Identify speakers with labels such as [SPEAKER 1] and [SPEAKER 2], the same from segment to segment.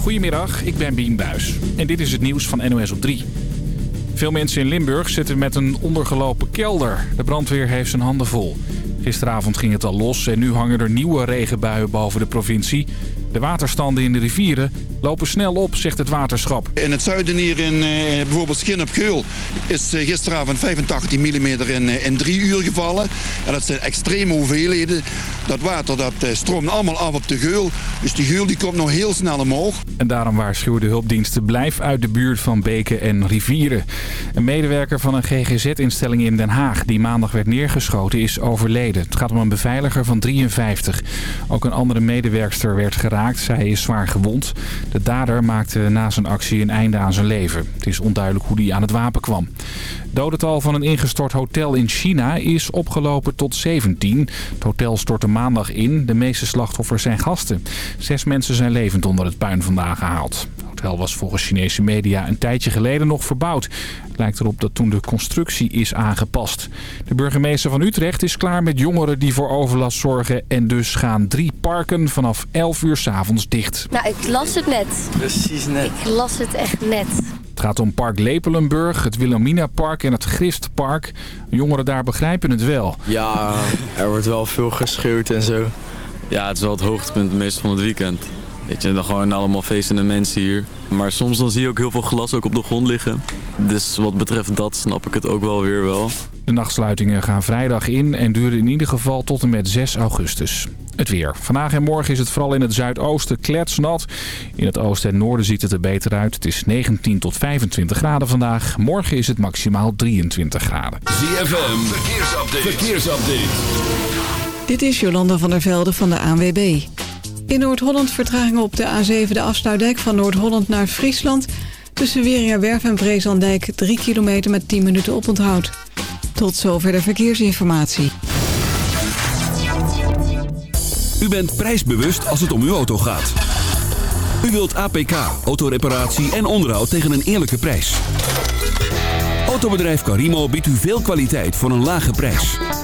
[SPEAKER 1] Goedemiddag, ik ben Bien Buis en dit is het nieuws van NOS op 3. Veel mensen in Limburg zitten met een ondergelopen kelder. De brandweer heeft zijn handen vol. Gisteravond ging het al los en nu hangen er nieuwe regenbuien boven de provincie. De waterstanden in de rivieren lopen snel op, zegt het waterschap.
[SPEAKER 2] In het zuiden hier in uh, bijvoorbeeld Schin op Geul is uh, gisteravond 85 mm in, uh, in drie uur gevallen. En dat zijn extreme hoeveelheden. Dat water dat stroomt allemaal af op de Geul. Dus die Geul die komt nog heel snel omhoog.
[SPEAKER 1] En daarom waarschuwen de hulpdiensten blijf uit de buurt van beken en rivieren. Een medewerker van een GGZ-instelling in Den Haag die maandag werd neergeschoten is overleden. Het gaat om een beveiliger van 53. Ook een andere medewerkster werd geraakt. Zij is zwaar gewond. De dader maakte na zijn actie een einde aan zijn leven. Het is onduidelijk hoe hij aan het wapen kwam. Dodental van een ingestort hotel in China is opgelopen tot 17. Het hotel stortte maandag in. De meeste slachtoffers zijn gasten. Zes mensen zijn levend onder het puin vandaan gehaald. Het hotel was volgens Chinese media een tijdje geleden nog verbouwd. Het lijkt erop dat toen de constructie is aangepast. De burgemeester van Utrecht is klaar met jongeren die voor overlast zorgen. En dus gaan drie parken vanaf 11 uur s'avonds dicht.
[SPEAKER 3] Nou, ik las het net.
[SPEAKER 4] Precies net.
[SPEAKER 3] Ik las het echt net.
[SPEAKER 1] Het gaat om Park Lepelenburg, het Wilhelmina Park en het Gristpark. Jongeren daar begrijpen het wel.
[SPEAKER 4] Ja, er wordt wel veel geschreeuwd en zo. Ja, het is wel het hoogtepunt meestal van het weekend. Weet je, dan gewoon allemaal feestende mensen hier. Maar soms dan zie je ook heel veel glas ook op de grond liggen. Dus wat betreft dat snap ik het ook wel weer wel.
[SPEAKER 1] De nachtsluitingen gaan vrijdag in en duren in ieder geval tot en met 6 augustus. Het weer. Vandaag en morgen is het vooral in het zuidoosten kletsnat. In het oosten en noorden ziet het er beter uit. Het is 19 tot 25 graden vandaag. Morgen is het maximaal 23 graden.
[SPEAKER 5] ZFM, verkeersupdate. verkeersupdate.
[SPEAKER 6] Dit is Jolanda van der Velde van de ANWB. In Noord-Holland vertragingen op de A7, de afsluitdijk van Noord-Holland naar Friesland... tussen Wieringerwerf en Brezandijk 3 kilometer met 10 minuten oponthoud. Tot zover de verkeersinformatie.
[SPEAKER 5] U bent prijsbewust als het om uw auto gaat. U wilt APK, autoreparatie en onderhoud tegen een eerlijke prijs. Autobedrijf Carimo biedt u veel kwaliteit voor een lage prijs.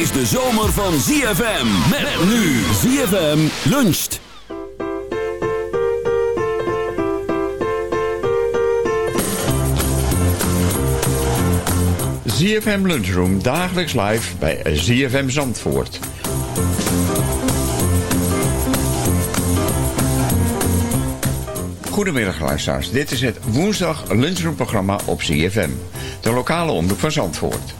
[SPEAKER 5] Is de zomer van ZFM. Met nu ZFM luncht.
[SPEAKER 7] ZFM Lunchroom dagelijks live bij ZFM Zandvoort. Goedemiddag luisteraars, dit is het woensdag lunchroomprogramma op ZFM. De lokale omroep van Zandvoort.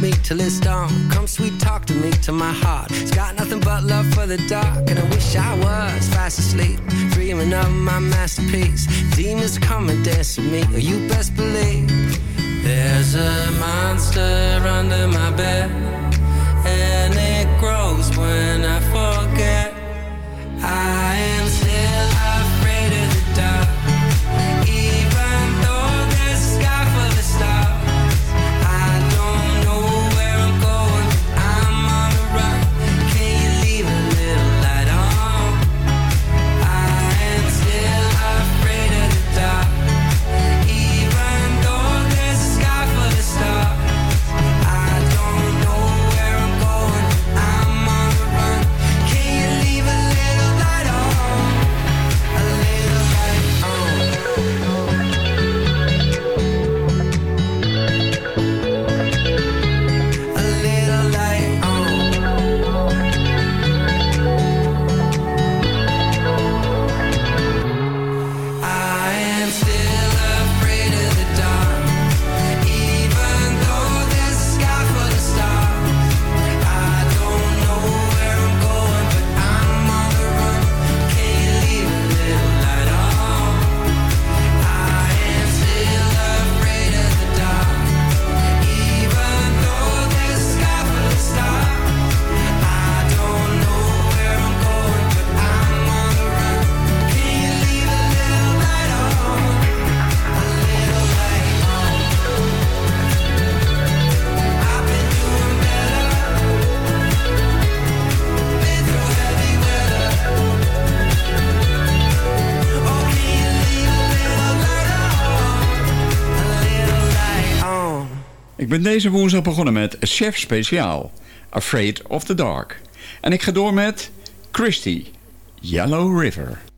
[SPEAKER 8] me till it's dawn. Come sweet talk to me till my heart. It's got nothing but love for the dark, and I wish I was fast asleep, dreaming of my masterpiece. Demons come and dance with me, oh, you best believe. There's a monster under my bed, and it grows when I
[SPEAKER 7] deze woensdag begonnen met Chef Speciaal, Afraid of the Dark. En ik ga door met Christy Yellow River.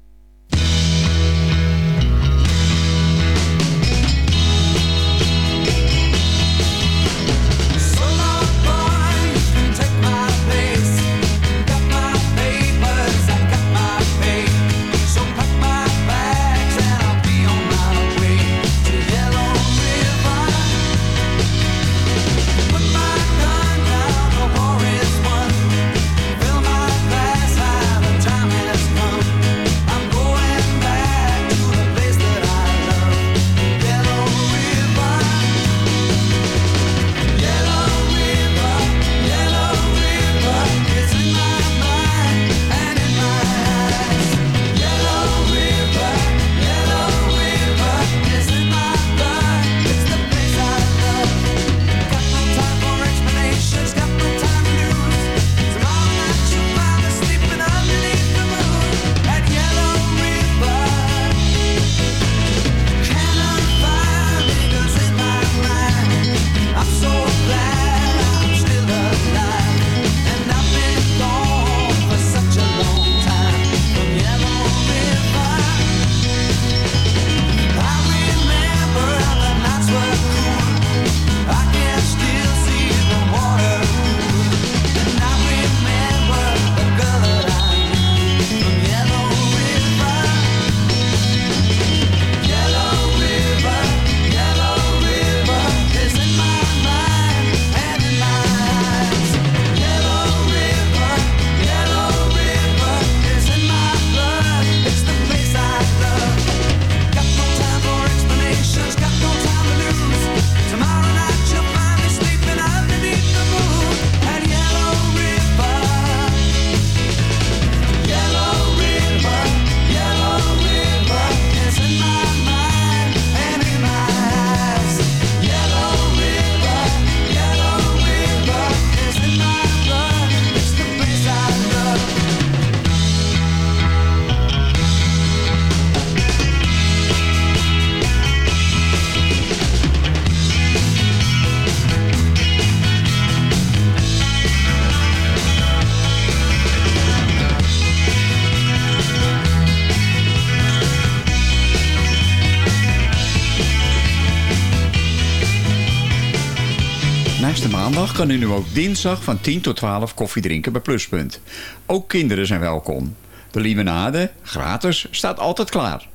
[SPEAKER 7] kan nu ook dinsdag van 10 tot 12 koffie drinken bij Pluspunt. Ook kinderen zijn welkom. De limonade, gratis, staat altijd klaar.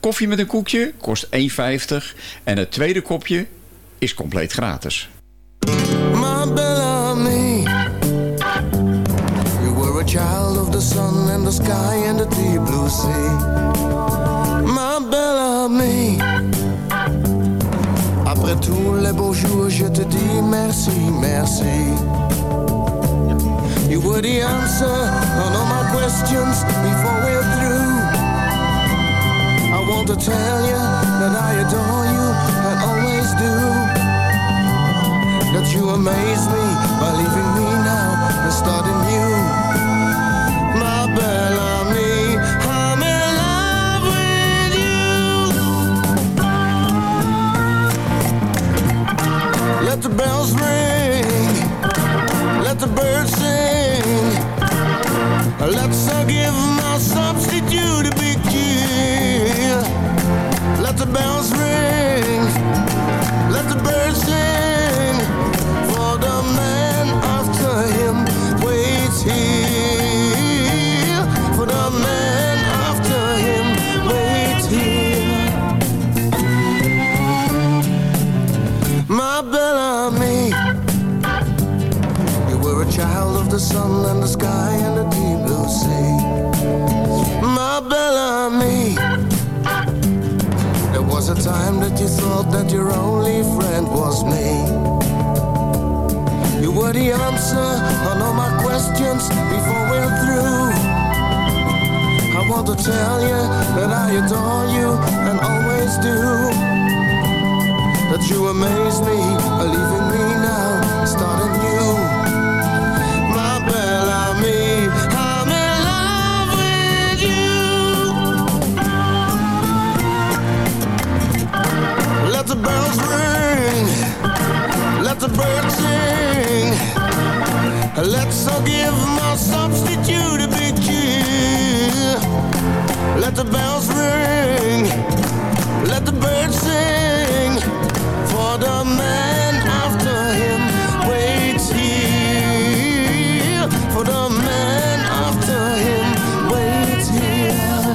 [SPEAKER 7] Koffie met een koekje kost 1,50 en het tweede kopje is compleet gratis.
[SPEAKER 9] My Bellamy You were a child of the sun and the sky and the deep blue sea My Bellamy Tous les beaux jours je te dis merci, merci You were the answer on all my questions before we're through. I want to tell you that I adore you I always do. That you amaze me by leaving me now and starting Let's uh, give my substitute a big cheer. Let the bells ring, let the birds sing. For the man after him waits here. For the man after him waits here. My Bellamy, you were a child of the sun and the sky that your only friend was me. You were the answer on all my questions before we're through. I want to tell you that I adore you and always do. That you amaze me, by leaving Let's all give my substitute a big cheer. Let the bells ring, let the birds sing. For the man after him waits here. For the man after him waits here.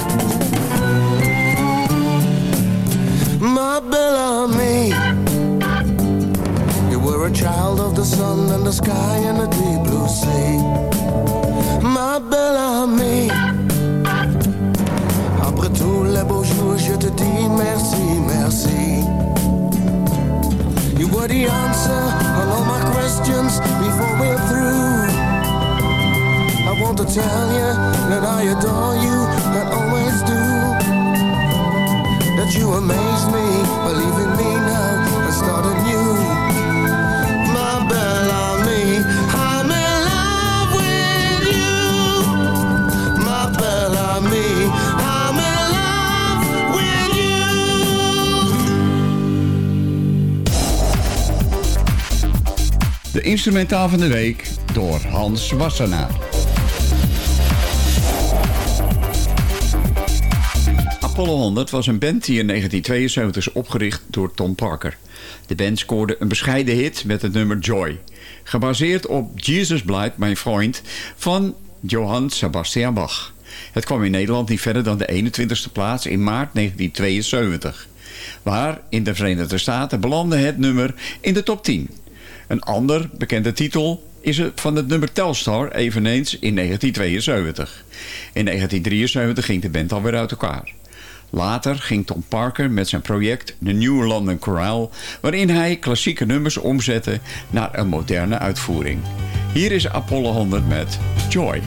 [SPEAKER 9] My Bellamy, you were a child of the sun and the sky and the tell you that I adore you and always do. That you amaze me by leaving me now and starting new. My Bellamy, I'm in love with you. My Bellamy, I'm in love with you.
[SPEAKER 7] De instrumentaal van de week door Hans Wassenaar. Apollo 100 was een band die in 1972 is opgericht door Tom Parker. De band scoorde een bescheiden hit met het nummer Joy. Gebaseerd op Jesus Blight, mijn vriend, van Johann Sebastian Bach. Het kwam in Nederland niet verder dan de 21ste plaats in maart 1972. Waar in de Verenigde Staten belandde het nummer in de top 10. Een ander bekende titel is het van het nummer Telstar, eveneens in 1972. In 1973 ging de band alweer uit elkaar. Later ging Tom Parker met zijn project The New London Chorale... waarin hij klassieke nummers omzette naar een moderne uitvoering. Hier is Apollo 100 met Joy.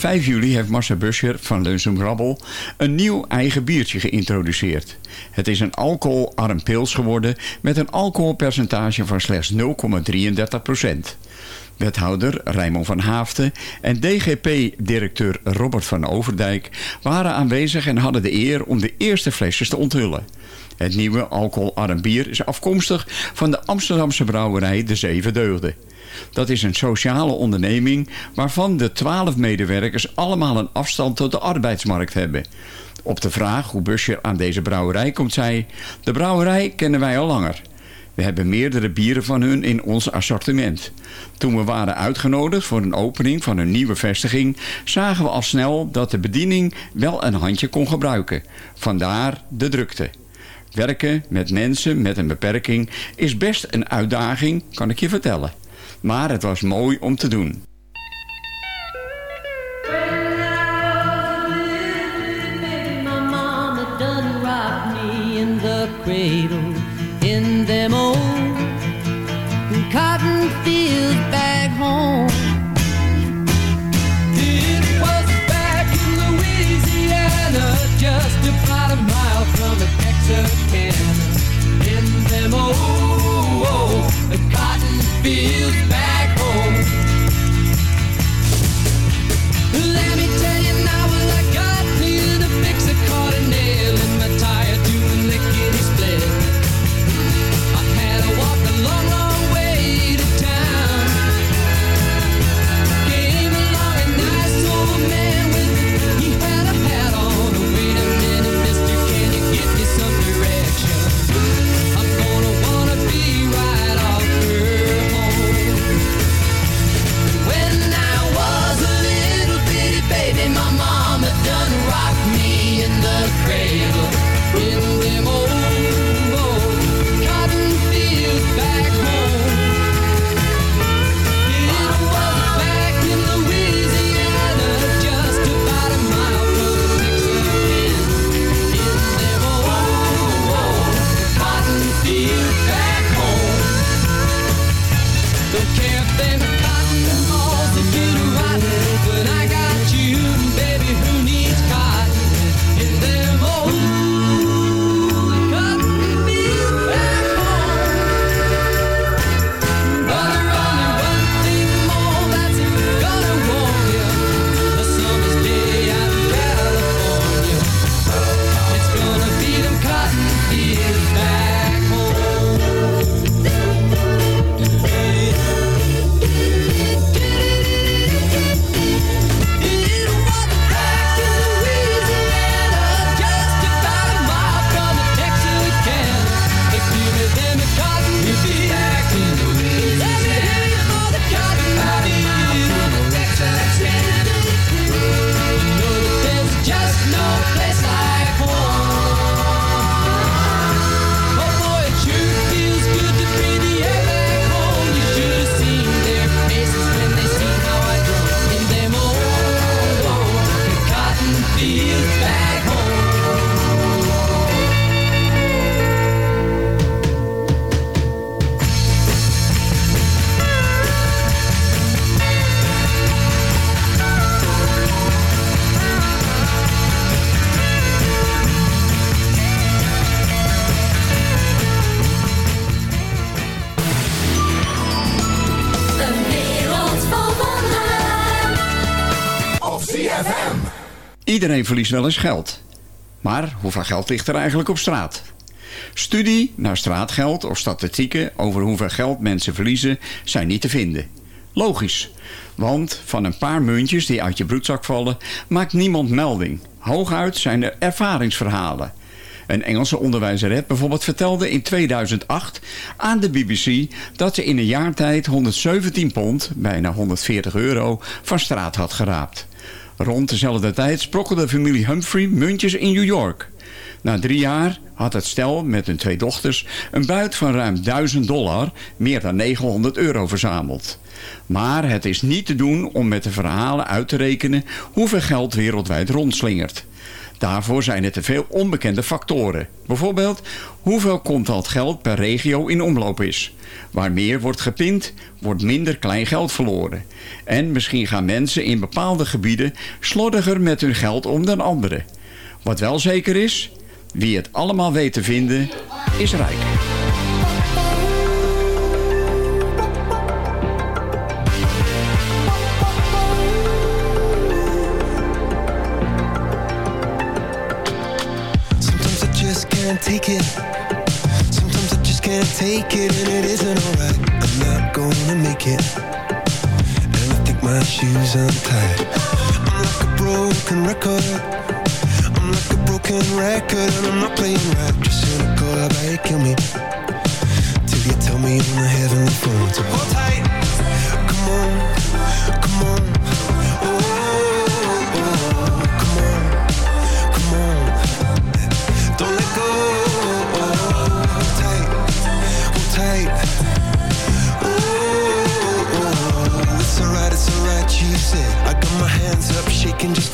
[SPEAKER 7] 5 juli heeft Marcel Buscher van Lunsum Grabbel een nieuw eigen biertje geïntroduceerd. Het is een alcoholarm pils geworden met een alcoholpercentage van slechts 0,33% Wethouder Raymond van Haafden en DGP-directeur Robert van Overdijk waren aanwezig en hadden de eer om de eerste flesjes te onthullen. Het nieuwe alcoholarm bier is afkomstig van de Amsterdamse brouwerij De Zeven Deugden. Dat is een sociale onderneming waarvan de twaalf medewerkers allemaal een afstand tot de arbeidsmarkt hebben. Op de vraag hoe Buscher aan deze brouwerij komt, zei... De brouwerij kennen wij al langer. We hebben meerdere bieren van hun in ons assortiment. Toen we waren uitgenodigd voor een opening van een nieuwe vestiging... zagen we al snel dat de bediening wel een handje kon gebruiken. Vandaar de drukte. Werken met mensen met een beperking is best een uitdaging, kan ik je vertellen. Maar het was mooi om te doen. Iedereen verliest wel eens geld. Maar hoeveel geld ligt er eigenlijk op straat? Studie naar straatgeld of statistieken over hoeveel geld mensen verliezen zijn niet te vinden. Logisch, want van een paar muntjes die uit je broekzak vallen maakt niemand melding. Hooguit zijn er ervaringsverhalen. Een Engelse onderwijzeres bijvoorbeeld vertelde in 2008 aan de BBC dat ze in een jaar tijd 117 pond, bijna 140 euro, van straat had geraapt. Rond dezelfde tijd sprokkelde familie Humphrey muntjes in New York. Na drie jaar had het stel met hun twee dochters een buit van ruim 1000 dollar, meer dan 900 euro verzameld. Maar het is niet te doen om met de verhalen uit te rekenen hoeveel geld wereldwijd rondslingert. Daarvoor zijn er te veel onbekende factoren. Bijvoorbeeld, hoeveel contant geld per regio in omloop is. Waar meer wordt gepind, wordt minder klein geld verloren. En misschien gaan mensen in bepaalde gebieden slordiger met hun geld om dan anderen. Wat wel zeker is, wie het allemaal weet te vinden, is rijk.
[SPEAKER 10] Take it. I can't take it, and it isn't alright. I'm not gonna make it. And I think my shoes untied. I'm like a broken record. I'm like a broken record, and I'm not playing right. Just cynical, I bet it kill me. Till you tell me on the heavenly phone to hold tight.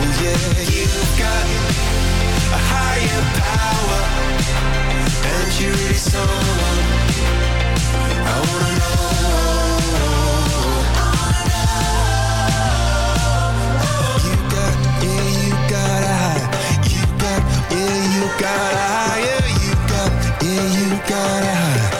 [SPEAKER 10] Yeah, you've got a higher power, and you're really I wanna know. You got, yeah, you got a. You got, yeah, you got. You got, yeah, you got.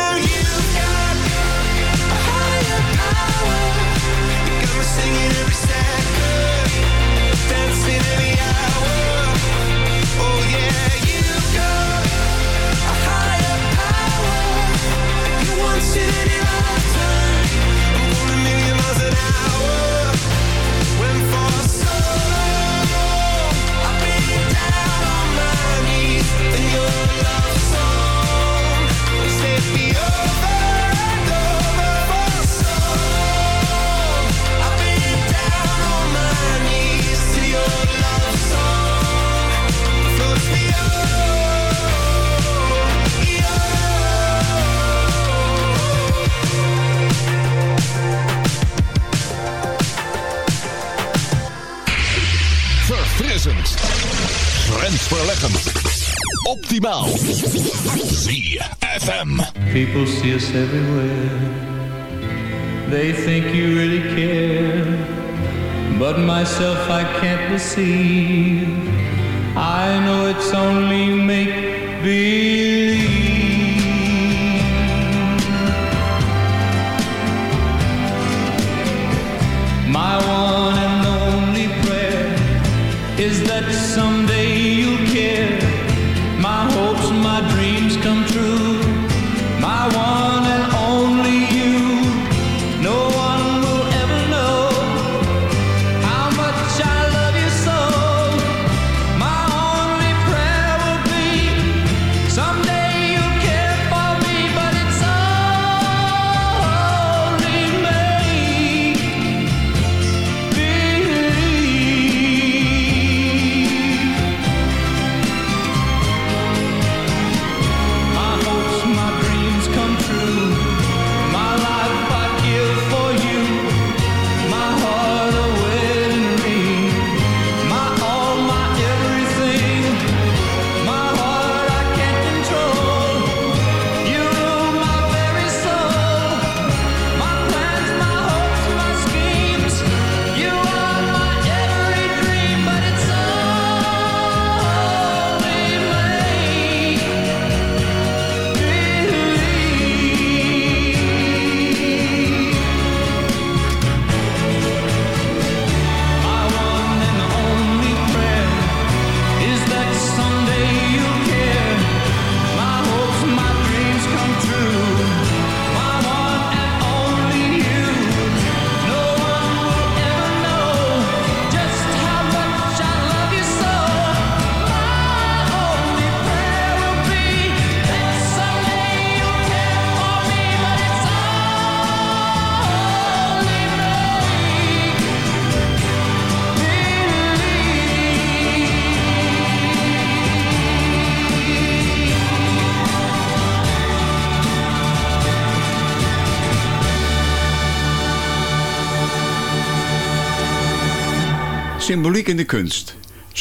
[SPEAKER 11] Myself I can't deceive.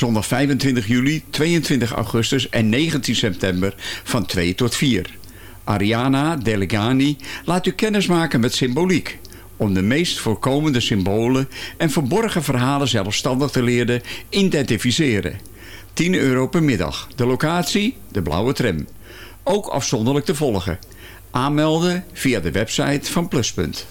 [SPEAKER 7] Zondag 25 juli, 22 augustus en 19 september van 2 tot 4. Ariana Delegani laat u kennismaken met symboliek om de meest voorkomende symbolen en verborgen verhalen zelfstandig te leren identificeren. 10 euro per middag. De locatie? De blauwe tram. Ook afzonderlijk te volgen. Aanmelden via de website van Pluspunt.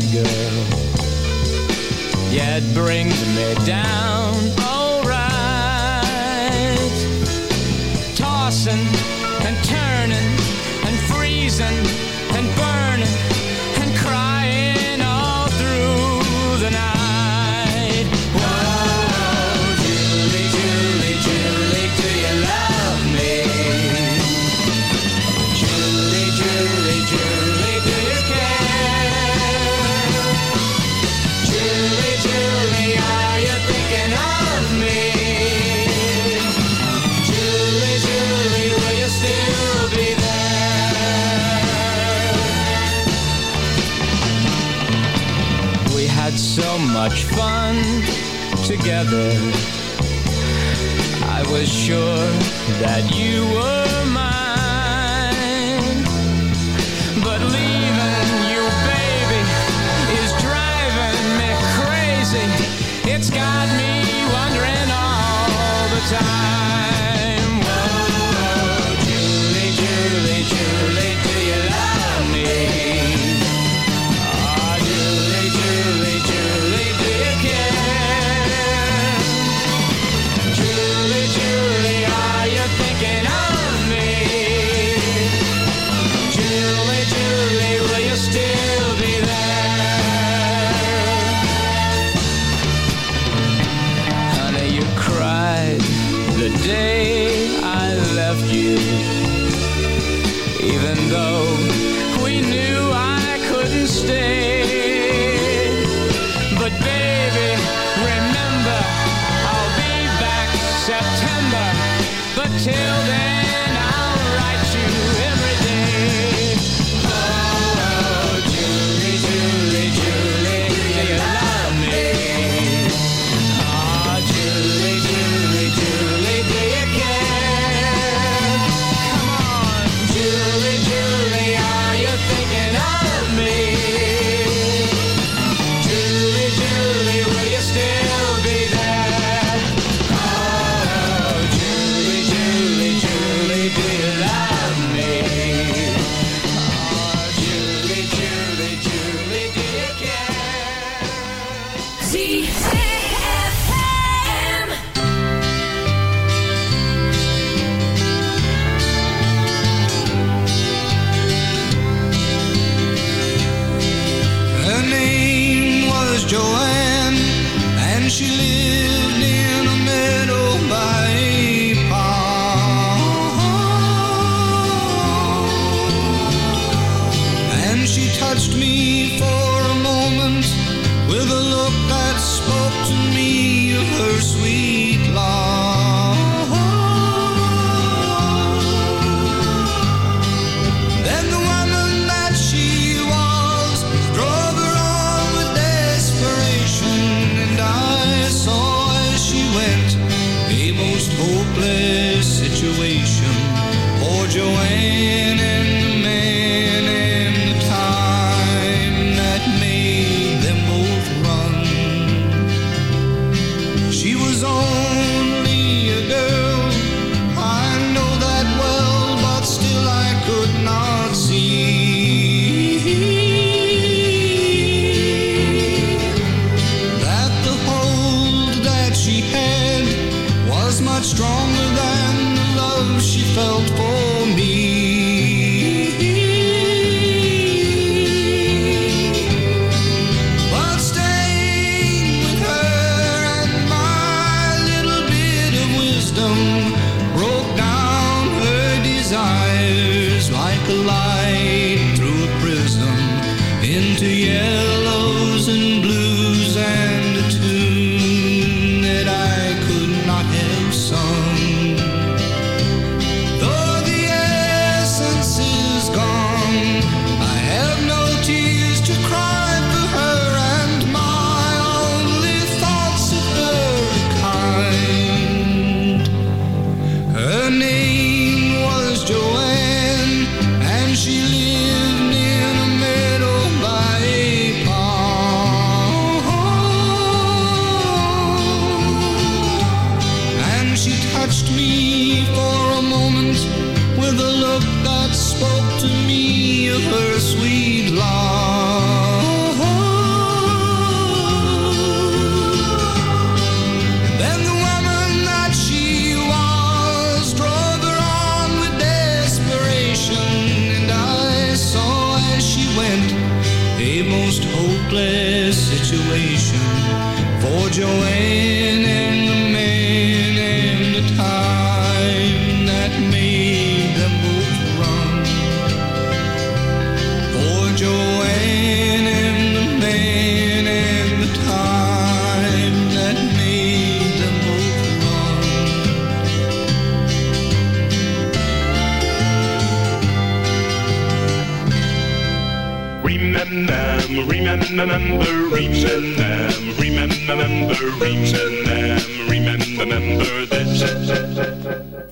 [SPEAKER 11] that girl. Yeah, brings me down, alright. Tossing and turning and freezing much fun together. I was sure that you were.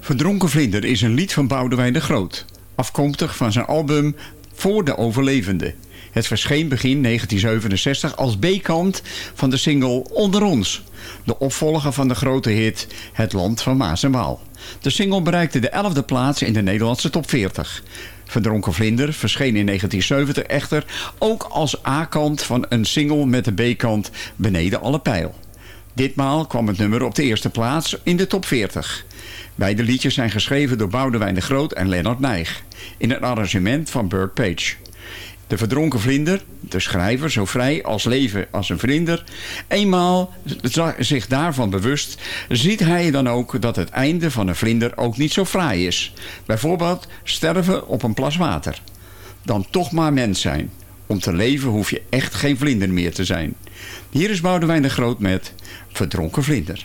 [SPEAKER 7] Verdronken Vlinder is een lied van Boudewijn de Groot. Afkomstig van zijn album Voor de Overlevende. Het verscheen begin 1967 als B-kant van de single Onder ons. De opvolger van de grote hit Het Land van Maas en Waal. De single bereikte de 11e plaats in de Nederlandse top 40. Verdronken Vlinder verscheen in 1970 echter ook als A-kant van een single met de B-kant Beneden alle pijl. Ditmaal kwam het nummer op de eerste plaats in de top 40. Beide liedjes zijn geschreven door Boudewijn de Groot en Leonard Nijg. In een arrangement van Burt Page. De verdronken vlinder, de schrijver, zo vrij als leven als een vlinder... eenmaal zich daarvan bewust, ziet hij dan ook dat het einde van een vlinder ook niet zo fraai is. Bijvoorbeeld sterven op een plas water. Dan toch maar mens zijn. Om te leven hoef je echt geen vlinder meer te zijn. Hier is Boudewijn de Groot met Verdronken Vlinder.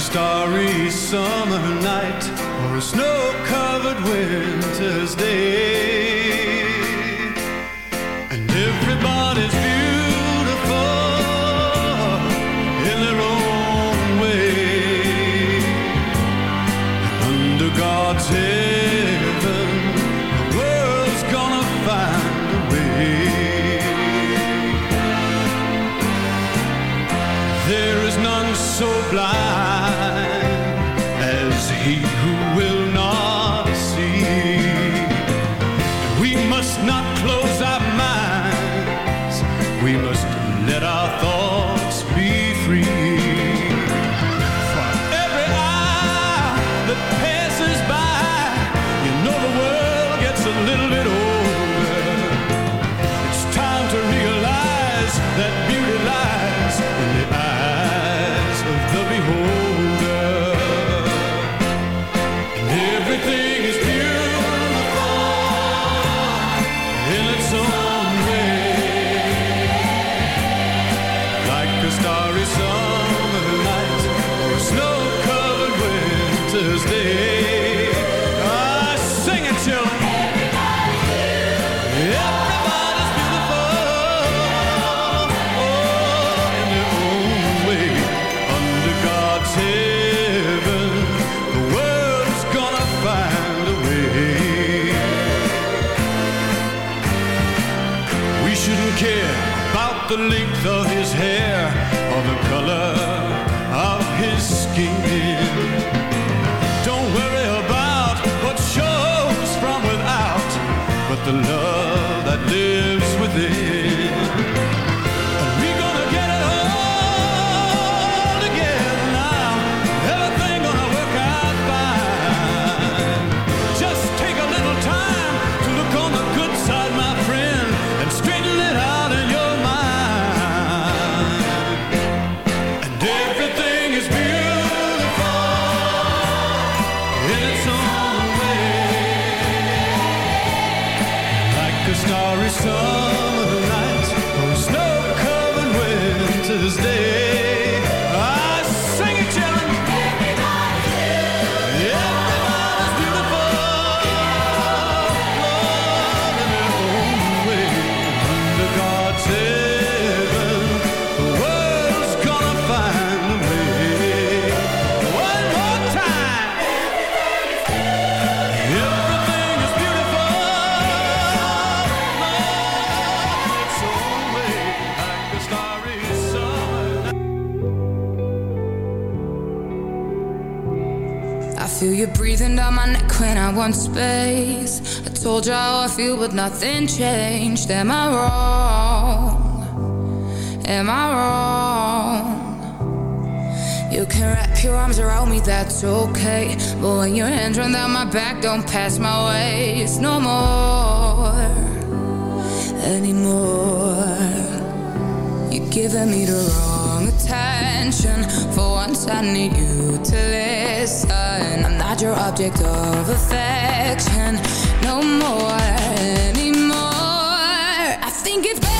[SPEAKER 12] a starry summer night or a snow-covered winter's day. And everybody's
[SPEAKER 13] Thursday. Space. I told you how I feel, but nothing changed. Am I wrong? Am I wrong? You can wrap your arms around me, that's okay. But when your hands run down my back, don't pass my waist no more. Anymore. You're giving me the wrong attention. For once, I need you to listen. I'm not your object of affection. No more anymore. I think it's better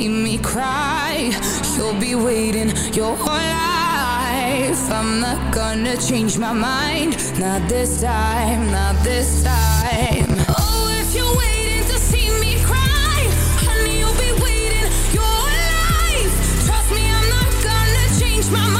[SPEAKER 13] see me cry, you'll be waiting your whole life. I'm not gonna change my mind, not this time, not this time. Oh, if you're waiting to see me cry, honey, you'll be waiting your life. Trust me, I'm not gonna change my mind,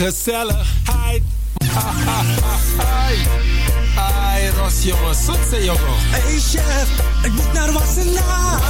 [SPEAKER 14] Gezelligheid. Ai, ai, Ros, jongen, zoetse jongen.
[SPEAKER 13] Hey chef, ik moet naar Wassenaar.